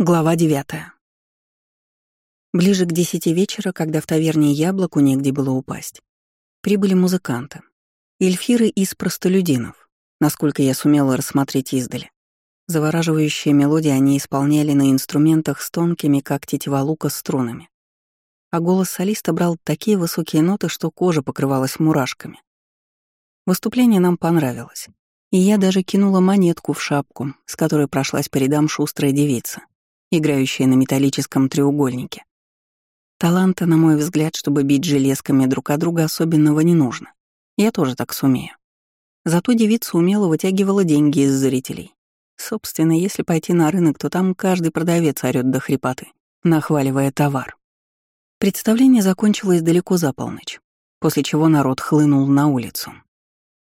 Глава девятая. Ближе к десяти вечера, когда в таверне яблоку негде было упасть, прибыли музыканты. Эльфиры из простолюдинов, насколько я сумела рассмотреть издали. Завораживающие мелодии они исполняли на инструментах с тонкими, как тетива лука, струнами. А голос солиста брал такие высокие ноты, что кожа покрывалась мурашками. Выступление нам понравилось. И я даже кинула монетку в шапку, с которой прошлась по рядам шустрая девица, играющая на металлическом треугольнике. Таланта, на мой взгляд, чтобы бить железками друг от друга особенного не нужно. Я тоже так сумею. Зато девица умело вытягивала деньги из зрителей. Собственно, если пойти на рынок, то там каждый продавец орёт до хрипоты, нахваливая товар. Представление закончилось далеко за полночь, после чего народ хлынул на улицу.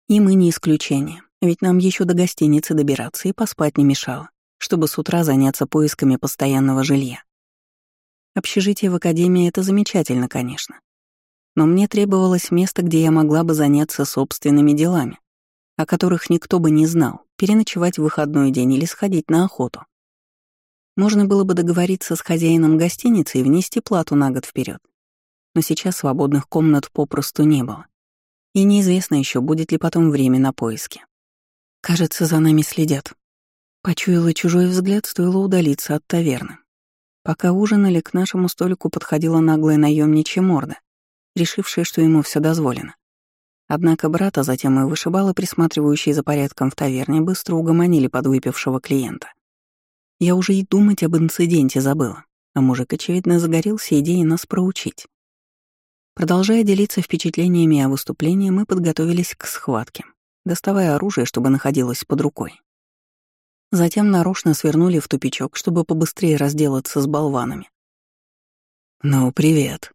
И мы не исключение, ведь нам еще до гостиницы добираться и поспать не мешало чтобы с утра заняться поисками постоянного жилья. Общежитие в академии — это замечательно, конечно. Но мне требовалось место, где я могла бы заняться собственными делами, о которых никто бы не знал, переночевать в выходной день или сходить на охоту. Можно было бы договориться с хозяином гостиницы и внести плату на год вперед. Но сейчас свободных комнат попросту не было. И неизвестно еще, будет ли потом время на поиски. Кажется, за нами следят, Почуяла чужой взгляд, стоило удалиться от таверны. Пока ужинали, к нашему столику подходила наглая наемничья морда, решившая, что ему все дозволено. Однако брата, затем и вышибала, присматривающие за порядком в таверне, быстро угомонили подвыпившего клиента. Я уже и думать об инциденте забыла, а мужик, очевидно, загорелся идеей нас проучить. Продолжая делиться впечатлениями о выступлении, мы подготовились к схватке, доставая оружие, чтобы находилось под рукой. Затем нарочно свернули в тупичок, чтобы побыстрее разделаться с болванами. «Ну, привет».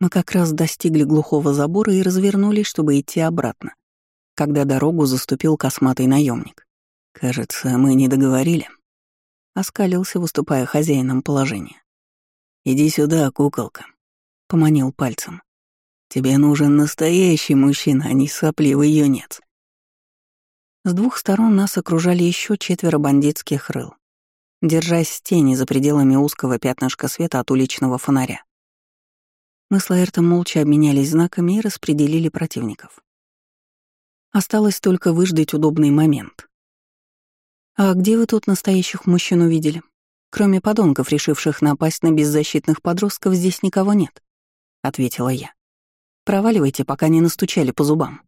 Мы как раз достигли глухого забора и развернулись, чтобы идти обратно, когда дорогу заступил косматый наемник. «Кажется, мы не договорили». Оскалился, выступая хозяином положения. «Иди сюда, куколка», — поманил пальцем. «Тебе нужен настоящий мужчина, а не сопливый юнец». С двух сторон нас окружали еще четверо бандитских рыл, держась тени за пределами узкого пятнышка света от уличного фонаря. Мы с Лаэртом молча обменялись знаками и распределили противников. Осталось только выждать удобный момент. «А где вы тут настоящих мужчин увидели? Кроме подонков, решивших напасть на беззащитных подростков, здесь никого нет», — ответила я. «Проваливайте, пока не настучали по зубам».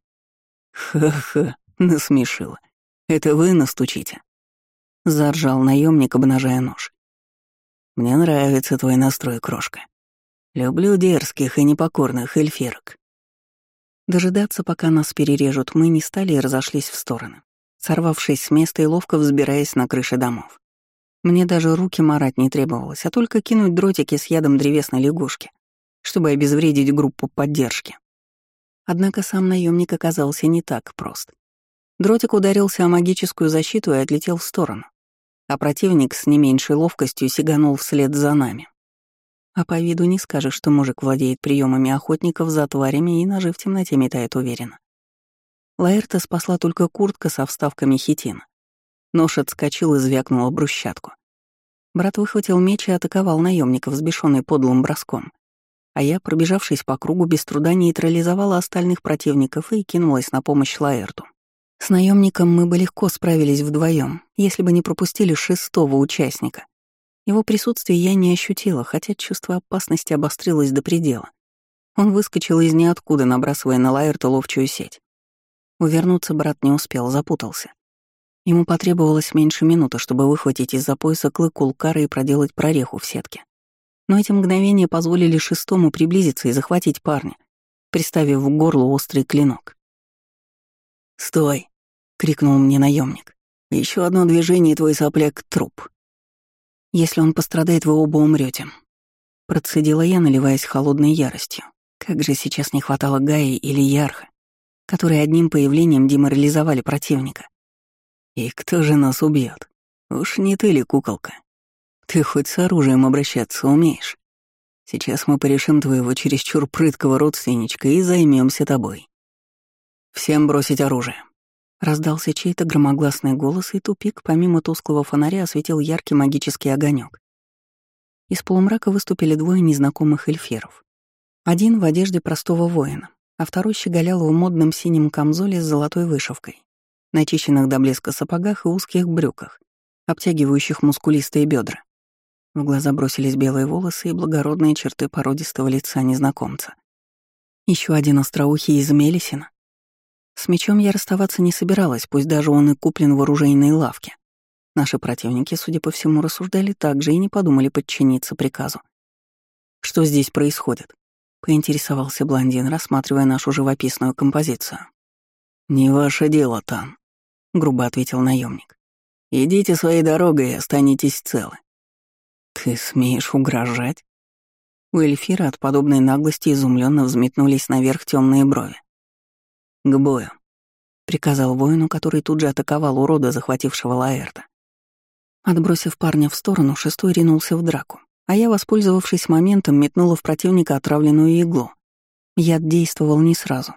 «Ха-ха», Насмешила. Это вы настучите. Заржал наемник, обнажая нож. Мне нравится твой настрой, крошка. Люблю дерзких и непокорных эльфирок. Дожидаться, пока нас перережут, мы не стали и разошлись в стороны, сорвавшись с места и ловко взбираясь на крыши домов. Мне даже руки марать не требовалось, а только кинуть дротики с ядом древесной лягушки, чтобы обезвредить группу поддержки. Однако сам наемник оказался не так прост. Дротик ударился о магическую защиту и отлетел в сторону, а противник с не меньшей ловкостью сиганул вслед за нами. А по виду не скажешь, что мужик владеет приемами охотников за тварями и ножи в темноте метает уверенно. Лаэрта спасла только куртка со вставками хитина. Нож отскочил и звякнул брусчатку. Брат выхватил меч и атаковал наемника, взбешенный подлым броском. А я, пробежавшись по кругу, без труда нейтрализовала остальных противников и кинулась на помощь Лаэрту. С наемником мы бы легко справились вдвоем, если бы не пропустили шестого участника. Его присутствие я не ощутила, хотя чувство опасности обострилось до предела. Он выскочил из ниоткуда, набрасывая на Лайерта ловчую сеть. Увернуться брат не успел, запутался. Ему потребовалось меньше минуты, чтобы выхватить из-за пояса клык улкара и проделать прореху в сетке. Но эти мгновения позволили шестому приблизиться и захватить парня, приставив в горло острый клинок. «Стой!» — крикнул мне наемник. Еще одно движение, и твой сопляк — труп. Если он пострадает, вы оба умрете. Процедила я, наливаясь холодной яростью. Как же сейчас не хватало Гаи или Ярха, которые одним появлением деморализовали противника. И кто же нас убьет? Уж не ты ли, куколка? Ты хоть с оружием обращаться умеешь? Сейчас мы порешим твоего чересчур прыткого родственничка и займемся тобой. «Всем бросить оружие!» Раздался чей-то громогласный голос, и тупик, помимо тусклого фонаря, осветил яркий магический огонек, Из полумрака выступили двое незнакомых эльфиров. Один в одежде простого воина, а второй щеголял в модном синем камзоле с золотой вышивкой, начищенных до блеска сапогах и узких брюках, обтягивающих мускулистые бедра. В глаза бросились белые волосы и благородные черты породистого лица незнакомца. Еще один остроухий из Мелисина. С мечом я расставаться не собиралась, пусть даже он и куплен в оружейной лавке. Наши противники, судя по всему, рассуждали так же и не подумали подчиниться приказу. «Что здесь происходит?» — поинтересовался блондин, рассматривая нашу живописную композицию. «Не ваше дело, Тан», — грубо ответил наемник. «Идите своей дорогой и останетесь целы. «Ты смеешь угрожать?» У Эльфира от подобной наглости изумленно взметнулись наверх темные брови. «К бою», — приказал воину, который тут же атаковал урода, захватившего Лаэрта. Отбросив парня в сторону, шестой ринулся в драку, а я, воспользовавшись моментом, метнула в противника отравленную иглу. Яд действовал не сразу.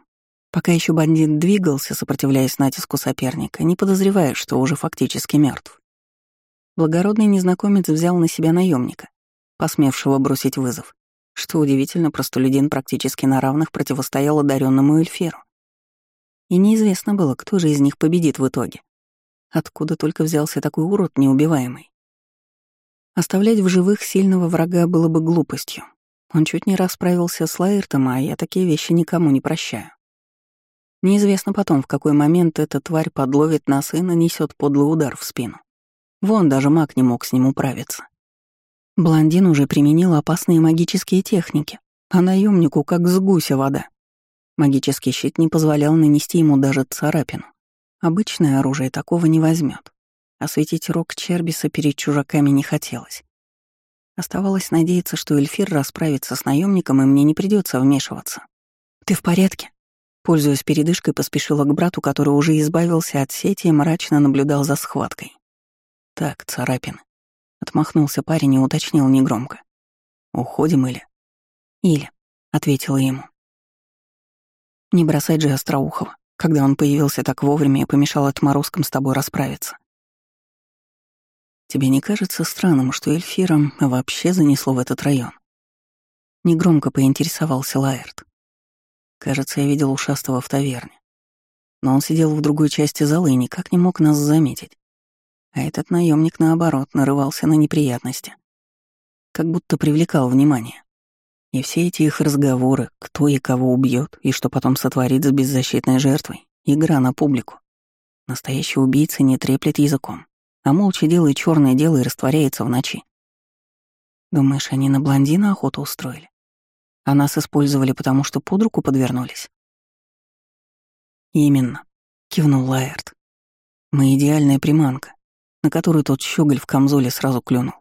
Пока еще бандит двигался, сопротивляясь натиску соперника, не подозревая, что уже фактически мертв. Благородный незнакомец взял на себя наемника, посмевшего бросить вызов. Что удивительно, простолюдин практически на равных противостоял одаренному Эльферу. И неизвестно было, кто же из них победит в итоге. Откуда только взялся такой урод неубиваемый. Оставлять в живых сильного врага было бы глупостью. Он чуть не расправился с Лаэртом, а я такие вещи никому не прощаю. Неизвестно потом, в какой момент эта тварь подловит нас и нанесет подлый удар в спину. Вон даже маг не мог с ним управиться. Блондин уже применил опасные магические техники, а наемнику как с гуся вода. Магический щит не позволял нанести ему даже царапину. Обычное оружие такого не возьмет. Осветить рог Чербиса перед чужаками не хотелось. Оставалось надеяться, что Эльфир расправится с наемником, и мне не придется вмешиваться. «Ты в порядке?» Пользуясь передышкой, поспешила к брату, который уже избавился от сети и мрачно наблюдал за схваткой. «Так, царапин». Отмахнулся парень и уточнил негромко. «Уходим или?» «Или», — ответила ему. «Не бросать же Остроухова, когда он появился так вовремя и помешал отморозкам с тобой расправиться». «Тебе не кажется странным, что Эльфиром вообще занесло в этот район?» Негромко поинтересовался Лаэрт. «Кажется, я видел ушастого в таверне. Но он сидел в другой части зала и никак не мог нас заметить. А этот наемник, наоборот, нарывался на неприятности. Как будто привлекал внимание. И все эти их разговоры, кто и кого убьет, и что потом сотворит с беззащитной жертвой, игра на публику. Настоящий убийца не треплет языком, а молча делает черное дело и растворяется в ночи. Думаешь, они на блондина охоту устроили? А нас использовали, потому что под руку подвернулись? Именно, кивнул Лаэрт. Мы идеальная приманка, на которую тот щеголь в камзоле сразу клюнул.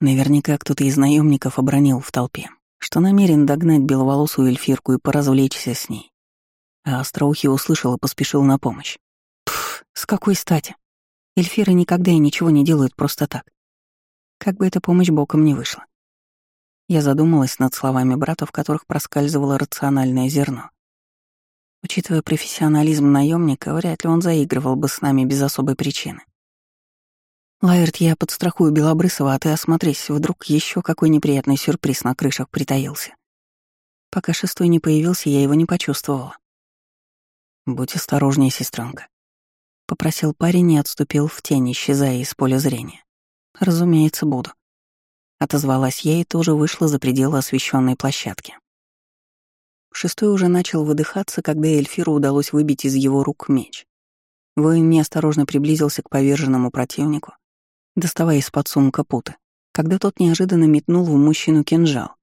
Наверняка кто-то из наемников обронил в толпе, что намерен догнать беловолосую эльфирку и поразвлечься с ней. А Остроухий услышал и поспешил на помощь. Пф, с какой стати? Эльфиры никогда и ничего не делают просто так. Как бы эта помощь боком не вышла. Я задумалась над словами брата, в которых проскальзывало рациональное зерно. Учитывая профессионализм наемника, вряд ли он заигрывал бы с нами без особой причины. Лаэрт, я подстрахую Белобрысова, а ты осмотрись, вдруг еще какой неприятный сюрприз на крышах притаился. Пока шестой не появился, я его не почувствовала. «Будь осторожнее, сестренка», — попросил парень и отступил в тень, исчезая из поля зрения. «Разумеется, буду». Отозвалась я и тоже вышла за пределы освещенной площадки. Шестой уже начал выдыхаться, когда Эльфиру удалось выбить из его рук меч. Воин неосторожно приблизился к поверженному противнику, доставая из-под сумка путы, когда тот неожиданно метнул в мужчину кинжал.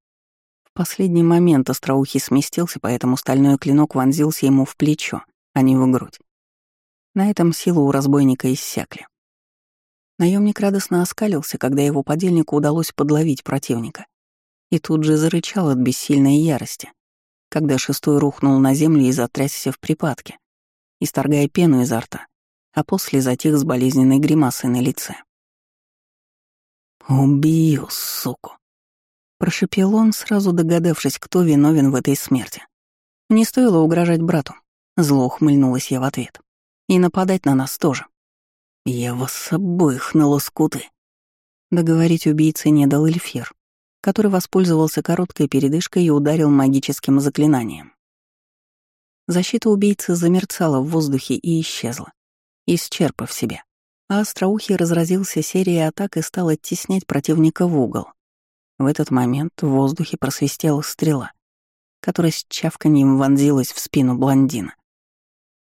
В последний момент остроухий сместился, поэтому стальной клинок вонзился ему в плечо, а не в грудь. На этом силы у разбойника иссякли. Наемник радостно оскалился, когда его подельнику удалось подловить противника. И тут же зарычал от бессильной ярости, когда шестой рухнул на землю и затрясся в припадке, исторгая пену изо рта, а после затих с болезненной гримасой на лице. «Убью, суку!» — прошипел он, сразу догадавшись, кто виновен в этой смерти. Не стоило угрожать брату. Зло ухмыльнулась я в ответ. И нападать на нас тоже. Я вас обоих на лоскуты. Договорить убийце не дал Эльфир. который воспользовался короткой передышкой и ударил магическим заклинанием. Защита убийцы замерцала в воздухе и исчезла, исчерпав себя, а остроухий разразился серией атак и стал оттеснять противника в угол. В этот момент в воздухе просвистела стрела, которая с чавканьем вонзилась в спину блондина.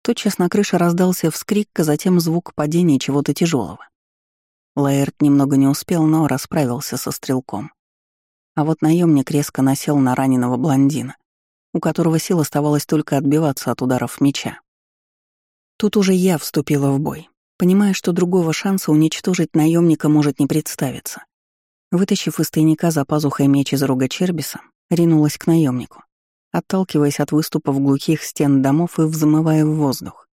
Тотчас на крыше раздался вскрик, а затем звук падения чего-то тяжелого. Лаэрт немного не успел, но расправился со стрелком. А вот наемник резко насел на раненого блондина, у которого сил оставалось только отбиваться от ударов меча. Тут уже я вступила в бой, понимая, что другого шанса уничтожить наемника может не представиться. Вытащив из тайника за пазухой меч из рога Чербиса, ринулась к наемнику, отталкиваясь от выступов глухих стен домов и взмывая в воздух.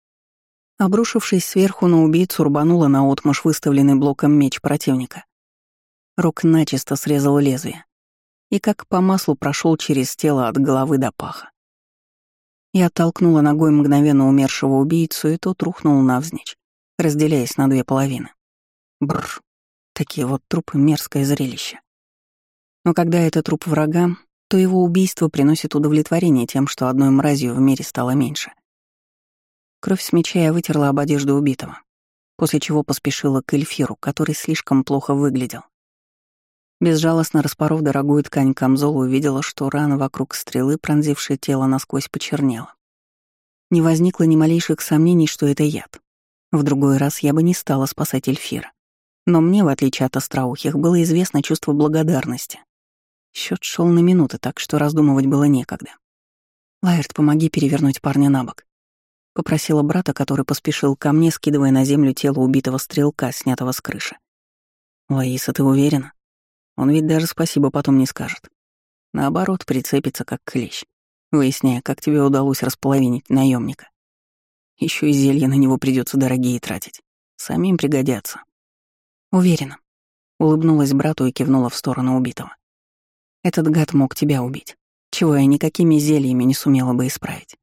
Обрушившись сверху на убийцу, рубанула на отмашь выставленный блоком меч противника. Рог начисто срезал лезвие и как по маслу прошел через тело от головы до паха. Я оттолкнула ногой мгновенно умершего убийцу, и тот рухнул навзничь, разделяясь на две половины. Бррр, такие вот трупы — мерзкое зрелище. Но когда это труп врага, то его убийство приносит удовлетворение тем, что одной мразью в мире стало меньше. Кровь с меча я вытерла об одежду убитого, после чего поспешила к Эльфиру, который слишком плохо выглядел. Безжалостно распоров дорогую ткань камзола, увидела, что рана вокруг стрелы, пронзившая тело насквозь, почернела. Не возникло ни малейших сомнений, что это яд. В другой раз я бы не стала спасать Эльфира. Но мне, в отличие от остроухих, было известно чувство благодарности. Счет шел на минуты, так что раздумывать было некогда. «Лаэрт, помоги перевернуть парня на бок», — попросила брата, который поспешил ко мне, скидывая на землю тело убитого стрелка, снятого с крыши. «Лаиса, ты уверена? Он ведь даже спасибо потом не скажет. Наоборот, прицепится как клещ, выясняя, как тебе удалось располовинить наемника. Еще и зелья на него придется дорогие тратить. Самим пригодятся. Уверена. Улыбнулась брату и кивнула в сторону убитого. Этот гад мог тебя убить, чего я никакими зельями не сумела бы исправить.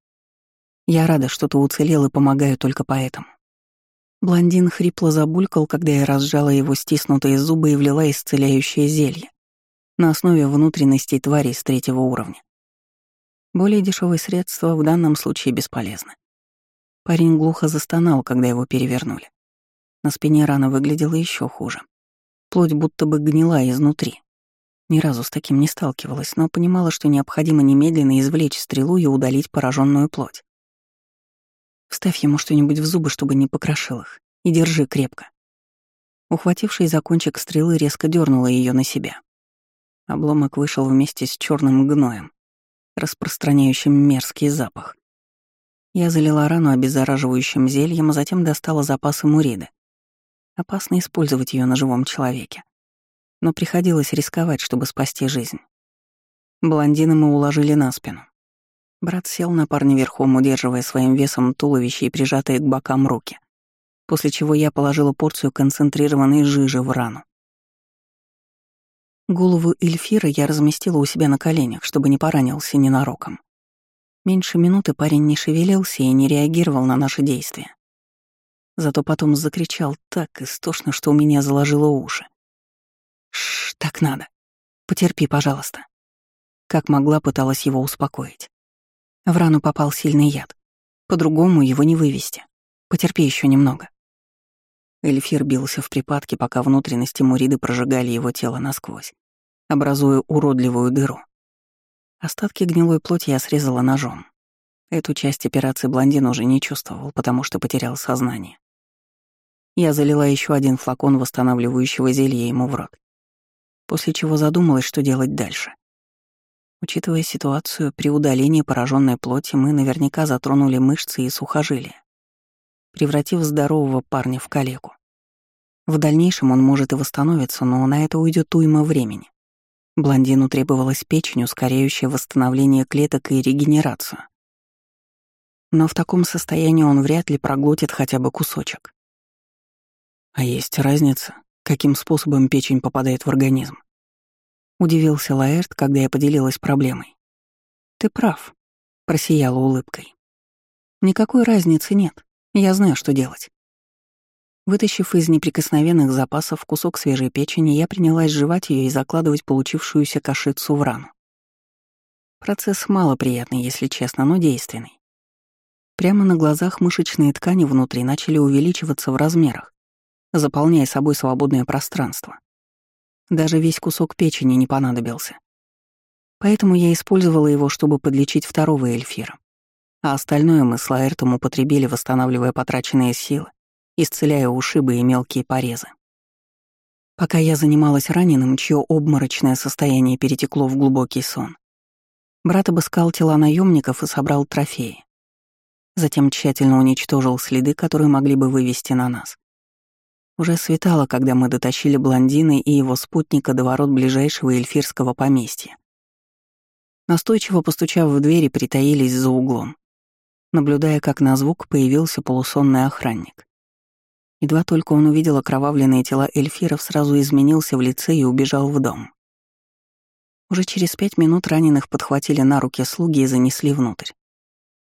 Я рада, что ты уцелел и помогаю только поэтому. Блондин хрипло забулькал, когда я разжала его стиснутые зубы и влила исцеляющее зелье на основе внутренностей тварей с третьего уровня. Более дешевые средства в данном случае бесполезны. Парень глухо застонал, когда его перевернули. На спине рана выглядела еще хуже. Плоть будто бы гнила изнутри. Ни разу с таким не сталкивалась, но понимала, что необходимо немедленно извлечь стрелу и удалить пораженную плоть. Вставь ему что-нибудь в зубы, чтобы не покрошил их, и держи крепко. Ухватившись за кончик стрелы, резко дернула ее на себя. Обломок вышел вместе с черным гноем, распространяющим мерзкий запах. Я залила рану обеззараживающим зельем, а затем достала запасы муриды. Опасно использовать ее на живом человеке. Но приходилось рисковать, чтобы спасти жизнь. Блондина мы уложили на спину. Брат сел на парня верхом, удерживая своим весом туловище и прижатые к бокам руки, после чего я положила порцию концентрированной жижи в рану. Голову Эльфира я разместила у себя на коленях, чтобы не поранился ненароком. Меньше минуты парень не шевелился и не реагировал на наши действия. Зато потом закричал так истошно, что у меня заложило уши. «Шш, так надо. Потерпи, пожалуйста». Как могла, пыталась его успокоить. В рану попал сильный яд. По-другому его не вывести. Потерпи еще немного. Эльфир бился в припадке, пока внутренности Муриды прожигали его тело насквозь, образуя уродливую дыру. Остатки гнилой плоти я срезала ножом. Эту часть операции блондин уже не чувствовал, потому что потерял сознание. Я залила еще один флакон восстанавливающего зелья ему в рот, после чего задумалась, что делать дальше. Учитывая ситуацию, при удалении пораженной плоти мы наверняка затронули мышцы и сухожилия, превратив здорового парня в калеку. В дальнейшем он может и восстановиться, но на это уйдет уйма времени. Блондину требовалась печень, ускоряющая восстановление клеток и регенерацию. Но в таком состоянии он вряд ли проглотит хотя бы кусочек. А есть разница, каким способом печень попадает в организм. Удивился Лаэрт, когда я поделилась проблемой. «Ты прав», — просияла улыбкой. «Никакой разницы нет. Я знаю, что делать». Вытащив из неприкосновенных запасов кусок свежей печени, я принялась жевать ее и закладывать получившуюся кашицу в рану. Процесс малоприятный, если честно, но действенный. Прямо на глазах мышечные ткани внутри начали увеличиваться в размерах, заполняя собой свободное пространство. Даже весь кусок печени не понадобился. Поэтому я использовала его, чтобы подлечить второго эльфира. А остальное мы с Лаэртом употребили, восстанавливая потраченные силы, исцеляя ушибы и мелкие порезы. Пока я занималась раненым, чье обморочное состояние перетекло в глубокий сон, брат обыскал тела наемников и собрал трофеи. Затем тщательно уничтожил следы, которые могли бы вывести на нас. Уже светало, когда мы дотащили блондина и его спутника до ворот ближайшего эльфирского поместья. Настойчиво постучав в двери, притаились за углом, наблюдая, как на звук появился полусонный охранник. Едва только он увидел окровавленные тела эльфиров, сразу изменился в лице и убежал в дом. Уже через пять минут раненых подхватили на руки слуги и занесли внутрь.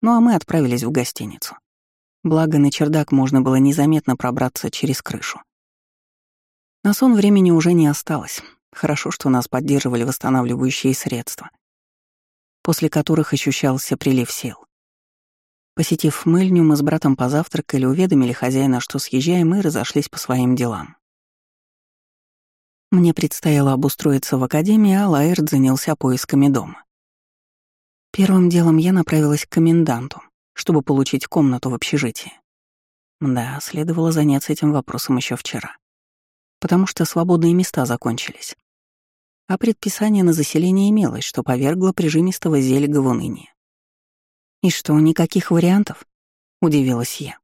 Ну а мы отправились в гостиницу. Благо, на чердак можно было незаметно пробраться через крышу. На сон времени уже не осталось. Хорошо, что нас поддерживали восстанавливающие средства, после которых ощущался прилив сил. Посетив мыльню, мы с братом позавтракали, уведомили хозяина, что съезжаем, и разошлись по своим делам. Мне предстояло обустроиться в академии, а Лаэрт занялся поисками дома. Первым делом я направилась к коменданту, чтобы получить комнату в общежитии. Да, следовало заняться этим вопросом еще вчера. Потому что свободные места закончились. А предписание на заселение имелось, что повергло прижимистого зельга в уныние. «И что, никаких вариантов?» — удивилась я.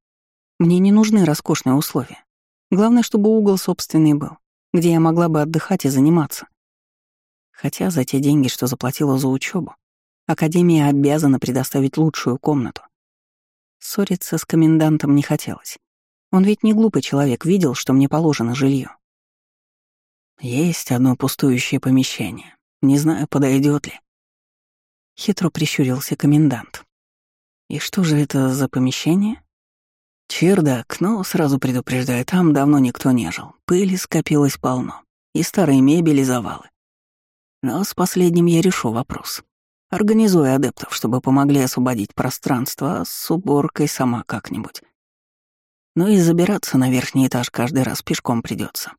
«Мне не нужны роскошные условия. Главное, чтобы угол собственный был, где я могла бы отдыхать и заниматься. Хотя за те деньги, что заплатила за учебу, Академия обязана предоставить лучшую комнату. Ссориться с комендантом не хотелось. Он ведь не глупый человек, видел, что мне положено жилье. Есть одно пустующее помещение. Не знаю, подойдет ли. Хитро прищурился комендант. И что же это за помещение? Чердак, но сразу предупреждаю, там давно никто не жил. Пыли скопилось полно. И старые мебели завалы. Но с последним я решу вопрос. Организуй адептов, чтобы помогли освободить пространство, а с уборкой сама как-нибудь. Ну и забираться на верхний этаж каждый раз пешком придется.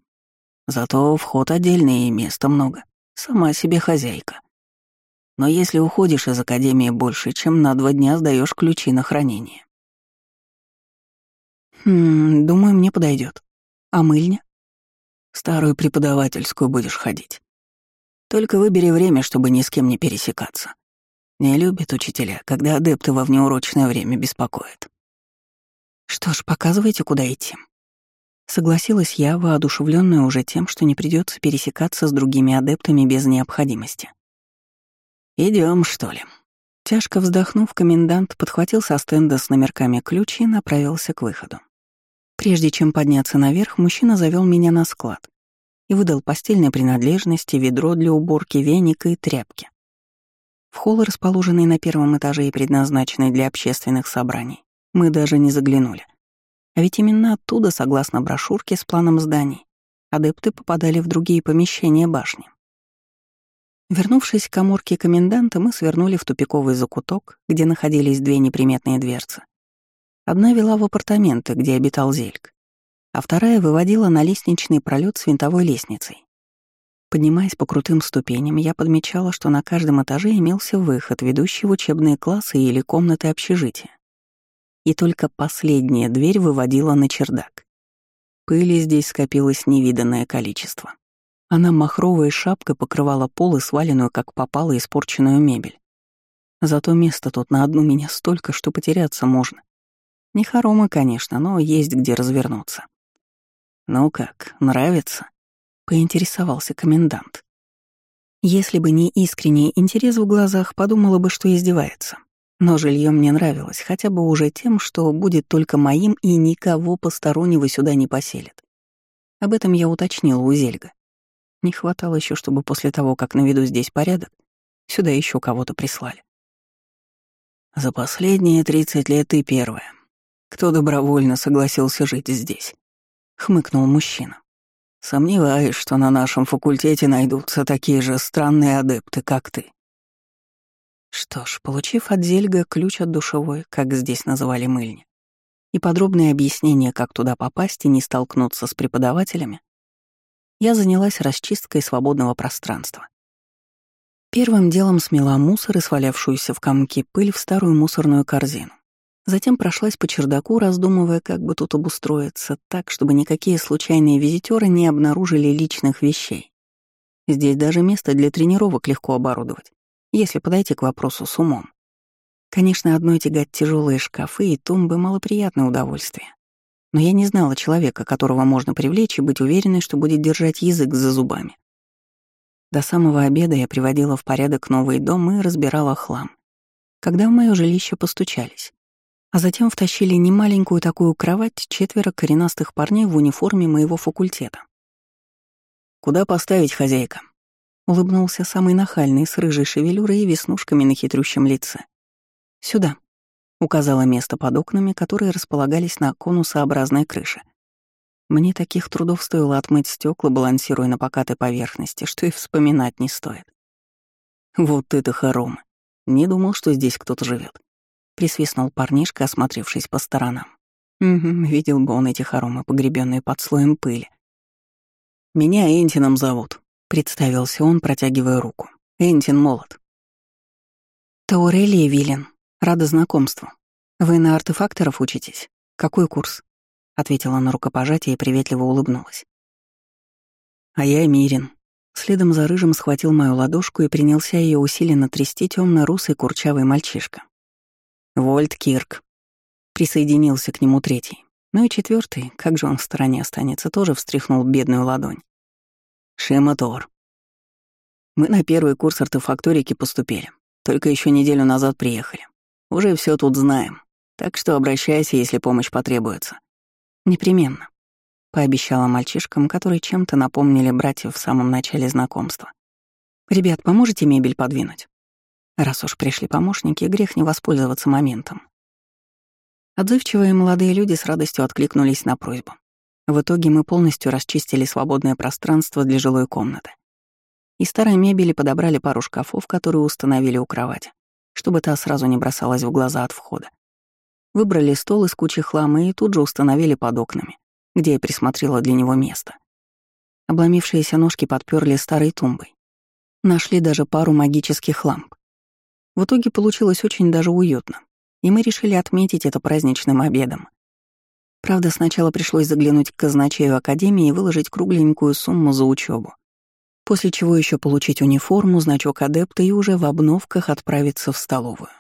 Зато вход отдельный и места много. Сама себе хозяйка. Но если уходишь из академии больше, чем на два дня сдаешь ключи на хранение. Хм, думаю, мне подойдет. А мыльня? Старую преподавательскую будешь ходить. Только выбери время, чтобы ни с кем не пересекаться. Не любят учителя, когда адепты во внеурочное время беспокоят. Что ж, показывайте, куда идти. Согласилась я, воодушевленная уже тем, что не придется пересекаться с другими адептами без необходимости. Идем, что ли? Тяжко вздохнув, комендант подхватил со стенда с номерками ключи и направился к выходу. Прежде чем подняться наверх, мужчина завел меня на склад и выдал постельные принадлежности, ведро для уборки, веник и тряпки. В холл, расположенный на первом этаже и предназначенный для общественных собраний, мы даже не заглянули. А ведь именно оттуда, согласно брошюрке с планом зданий, адепты попадали в другие помещения башни. Вернувшись к коморке коменданта, мы свернули в тупиковый закуток, где находились две неприметные дверцы. Одна вела в апартаменты, где обитал Зельк, а вторая выводила на лестничный пролет с винтовой лестницей. Поднимаясь по крутым ступеням, я подмечала, что на каждом этаже имелся выход, ведущий в учебные классы или комнаты общежития. И только последняя дверь выводила на чердак. Пыли здесь скопилось невиданное количество. Она махровой шапкой покрывала пол и сваленную, как попало, испорченную мебель. Зато места тут на одну меня столько, что потеряться можно. Не хоромы, конечно, но есть где развернуться. «Ну как, нравится?» — поинтересовался комендант. Если бы не искренний интерес в глазах, подумала бы, что издевается. Но жилье мне нравилось, хотя бы уже тем, что будет только моим и никого постороннего сюда не поселят. Об этом я уточнила у Зельга. Не хватало еще, чтобы после того, как наведу здесь порядок, сюда еще кого-то прислали. За последние тридцать лет ты первая, кто добровольно согласился жить здесь. хмыкнул мужчина. Сомневаюсь, что на нашем факультете найдутся такие же странные адепты, как ты. Что ж, получив от Зельга ключ от душевой, как здесь называли мыльни, и подробное объяснение, как туда попасть и не столкнуться с преподавателями, я занялась расчисткой свободного пространства. Первым делом смела мусор и свалявшуюся в комки пыль в старую мусорную корзину. Затем прошлась по чердаку, раздумывая, как бы тут обустроиться так, чтобы никакие случайные визитеры не обнаружили личных вещей. Здесь даже место для тренировок легко оборудовать, если подойти к вопросу с умом. Конечно, одной тягать тяжелые шкафы и тумбы — малоприятное удовольствие. Но я не знала человека, которого можно привлечь и быть уверенной, что будет держать язык за зубами. До самого обеда я приводила в порядок новый дом и разбирала хлам. Когда в моё жилище постучались. А затем втащили немаленькую такую кровать четверо коренастых парней в униформе моего факультета. «Куда поставить, хозяйка?» — улыбнулся самый нахальный с рыжей шевелюрой и веснушками на хитрющем лице. «Сюда», — указала место под окнами, которые располагались на конусообразной крыше. Мне таких трудов стоило отмыть стекла, балансируя на покатой поверхности, что и вспоминать не стоит. «Вот это хором! Не думал, что здесь кто-то живет. — присвистнул парнишка, осмотревшись по сторонам. Угу, видел бы он эти хоромы, погребенные под слоем пыли. «Меня Энтином зовут», — представился он, протягивая руку. «Энтин молод». «Таурелия Вилен. Рада знакомству. Вы на артефакторов учитесь? Какой курс?» — ответила на рукопожатие и приветливо улыбнулась. «А я Мирин». Следом за рыжим схватил мою ладошку и принялся ее усиленно трясти темно русый курчавый мальчишка. Вольт Кирк. Присоединился к нему третий. Ну и четвертый, как же он в стороне останется, тоже встряхнул бедную ладонь. Шематор. Мы на первый курс артефакторики поступили. Только еще неделю назад приехали. Уже все тут знаем. Так что обращайся, если помощь потребуется. Непременно. Пообещала мальчишкам, которые чем-то напомнили братьев в самом начале знакомства. «Ребят, поможете мебель подвинуть?» Раз уж пришли помощники, грех не воспользоваться моментом. Отзывчивые молодые люди с радостью откликнулись на просьбу. В итоге мы полностью расчистили свободное пространство для жилой комнаты. Из старой мебели подобрали пару шкафов, которые установили у кровати, чтобы та сразу не бросалась в глаза от входа. Выбрали стол из кучи хлама и тут же установили под окнами, где я присмотрела для него место. Обломившиеся ножки подперли старой тумбой. Нашли даже пару магических ламп. В итоге получилось очень даже уютно, и мы решили отметить это праздничным обедом. Правда, сначала пришлось заглянуть к казначею Академии и выложить кругленькую сумму за учебу, после чего еще получить униформу, значок адепта и уже в обновках отправиться в столовую.